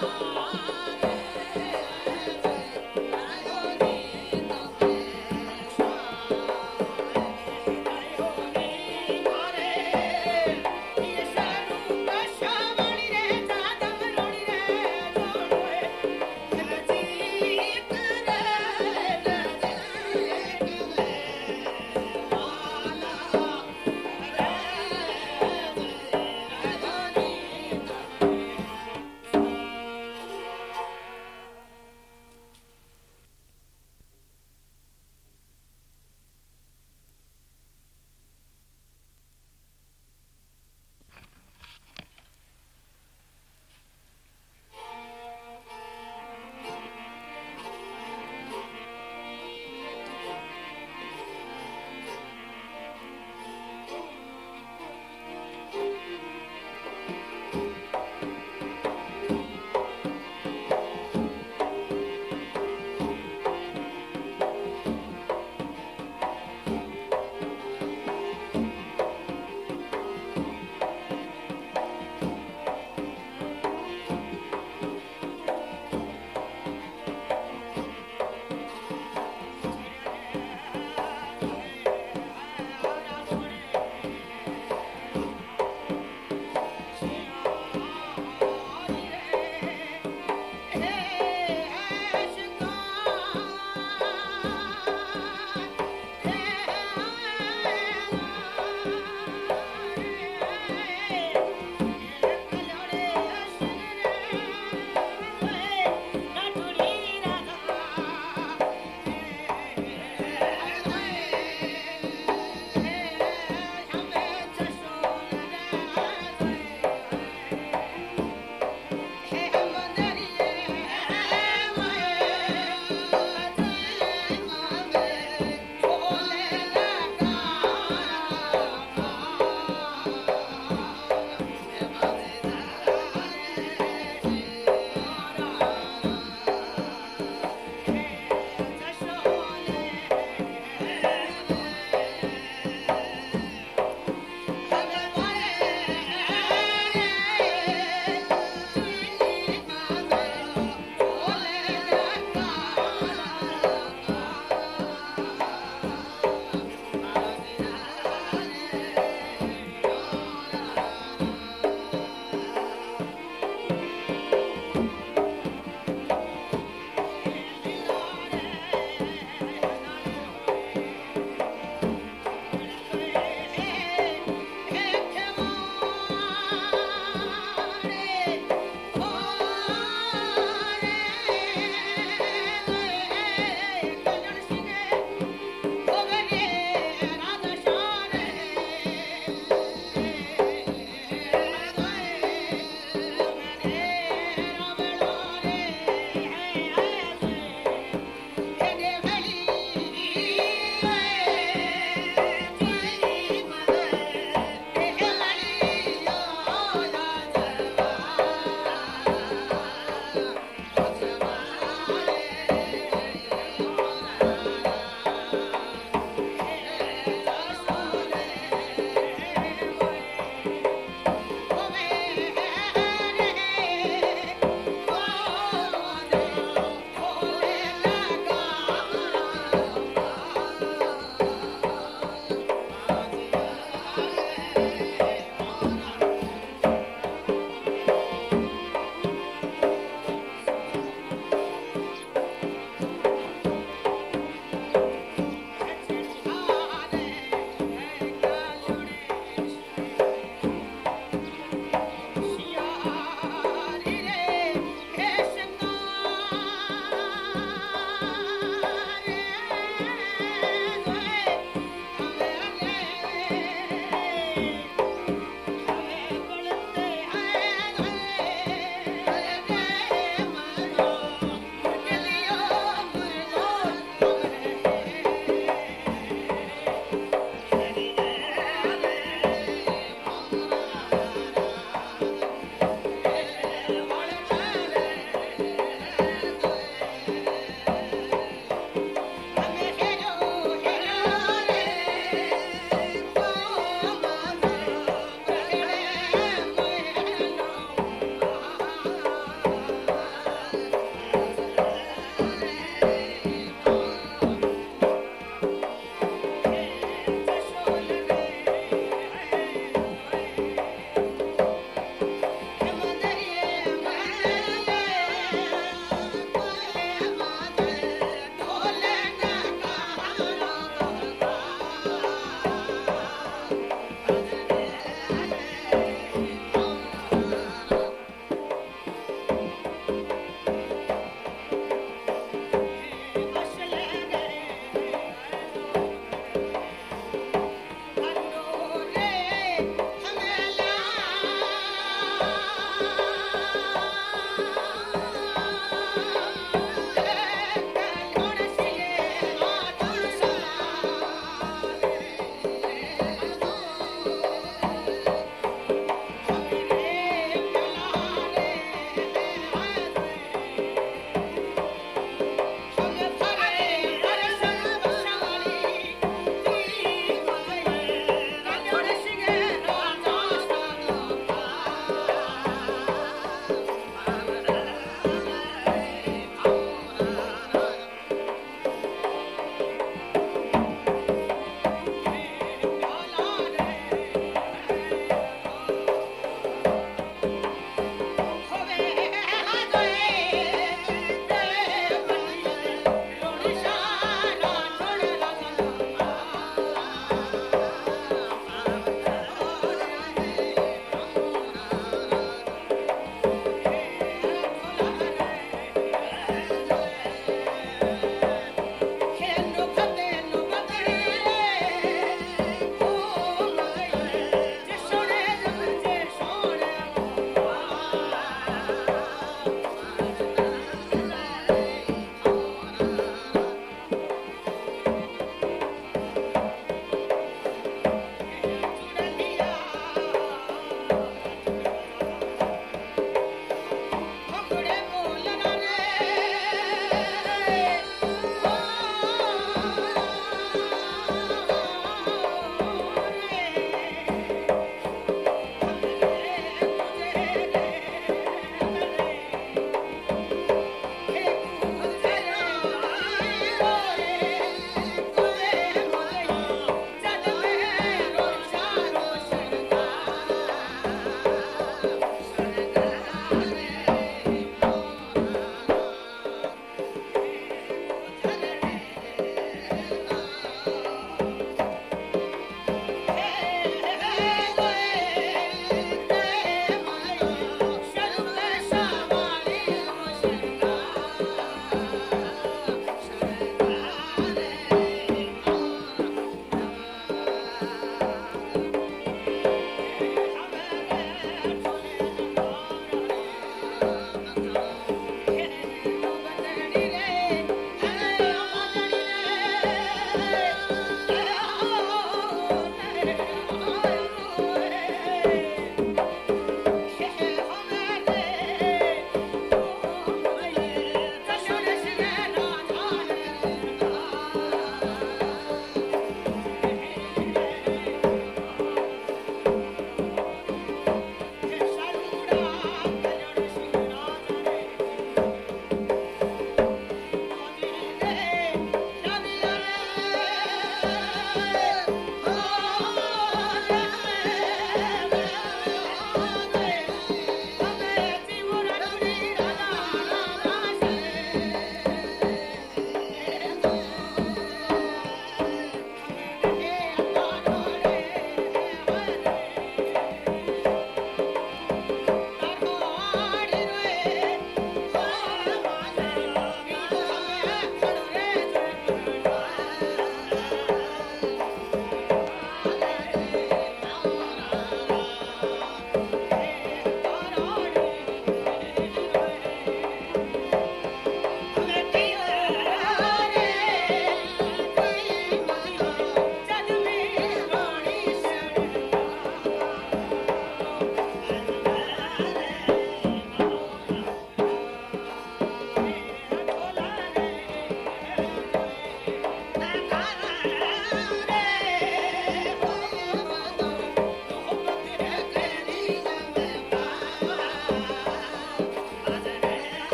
Bye.